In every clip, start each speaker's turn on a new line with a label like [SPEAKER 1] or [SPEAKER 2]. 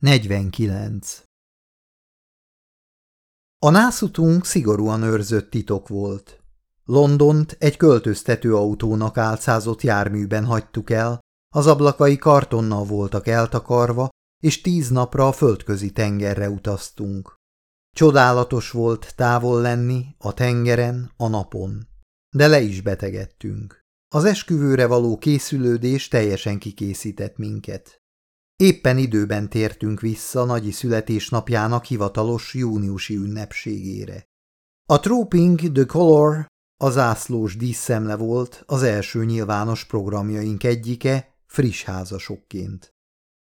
[SPEAKER 1] 49. A nászutunk szigorúan őrzött titok volt. Londont egy költöztető autónak álcázott járműben hagytuk el, az ablakai kartonnal voltak eltakarva, és tíz napra a földközi tengerre utaztunk. Csodálatos volt távol lenni a tengeren, a napon. De le is betegedtünk. Az esküvőre való készülődés teljesen kikészített minket. Éppen időben tértünk vissza nagyi születésnapjának hivatalos júniusi ünnepségére. A Trooping the Color, az ászlós díszszemle volt az első nyilvános programjaink egyike, friss házasokként.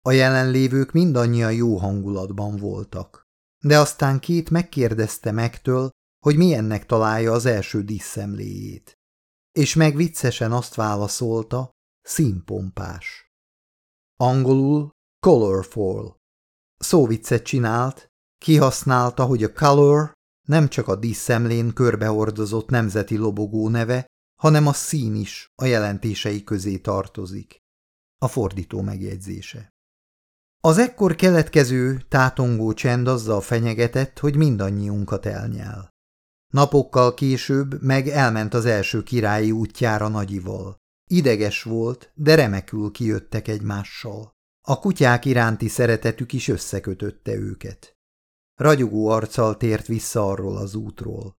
[SPEAKER 1] A jelenlévők mindannyian jó hangulatban voltak. De aztán két megkérdezte megtől, hogy milyennek találja az első díszszemléjét. És meg viccesen azt válaszolta, színpompás. Angolul Colorful. Szóviccet csinált, kihasználta, hogy a color nem csak a díszemlén körbehordozott nemzeti lobogó neve, hanem a szín is a jelentései közé tartozik. A fordító megjegyzése. Az ekkor keletkező, tátongó csend azzal fenyegetett, hogy mindannyiunkat elnyel. Napokkal később meg elment az első királyi útjára nagyival. Ideges volt, de remekül kijöttek egymással. A kutyák iránti szeretetük is összekötötte őket. Ragyogó arccal tért vissza arról az útról.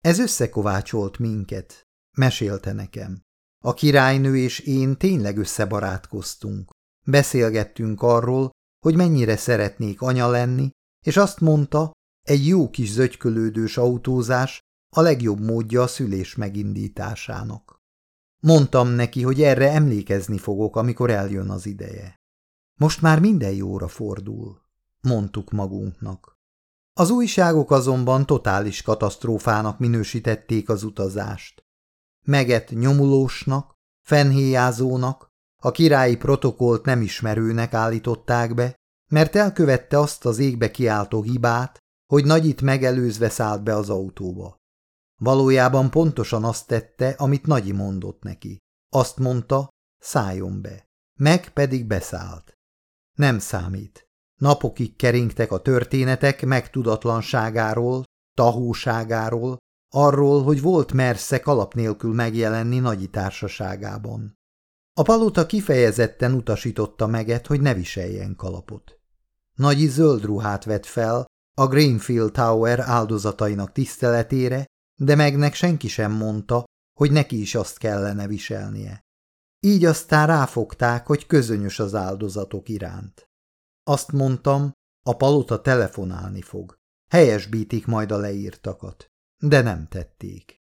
[SPEAKER 1] Ez összekovácsolt minket, mesélte nekem. A királynő és én tényleg összebarátkoztunk. Beszélgettünk arról, hogy mennyire szeretnék anya lenni, és azt mondta, egy jó kis zögykölődős autózás a legjobb módja a szülés megindításának. Mondtam neki, hogy erre emlékezni fogok, amikor eljön az ideje. Most már minden jóra fordul, mondtuk magunknak. Az újságok azonban totális katasztrófának minősítették az utazást. Meget nyomulósnak, fenhéjázónak, a királyi protokolt nem ismerőnek állították be, mert elkövette azt az égbe kiáltó hibát, hogy nagyit megelőzve szállt be az autóba. Valójában pontosan azt tette, amit Nagyi mondott neki. Azt mondta, szálljon be. Meg pedig beszállt. Nem számít. Napokig keringtek a történetek megtudatlanságáról, tahóságáról, arról, hogy volt mersze kalap nélkül megjelenni nagyi társaságában. A palota kifejezetten utasította meget, hogy ne viseljen kalapot. Nagyi zöld ruhát vett fel a Greenfield Tower áldozatainak tiszteletére, de megnek senki sem mondta, hogy neki is azt kellene viselnie. Így aztán ráfogták, hogy közönyös az áldozatok iránt. Azt mondtam, a palota telefonálni fog. Helyesbítik majd a leírtakat. De nem tették.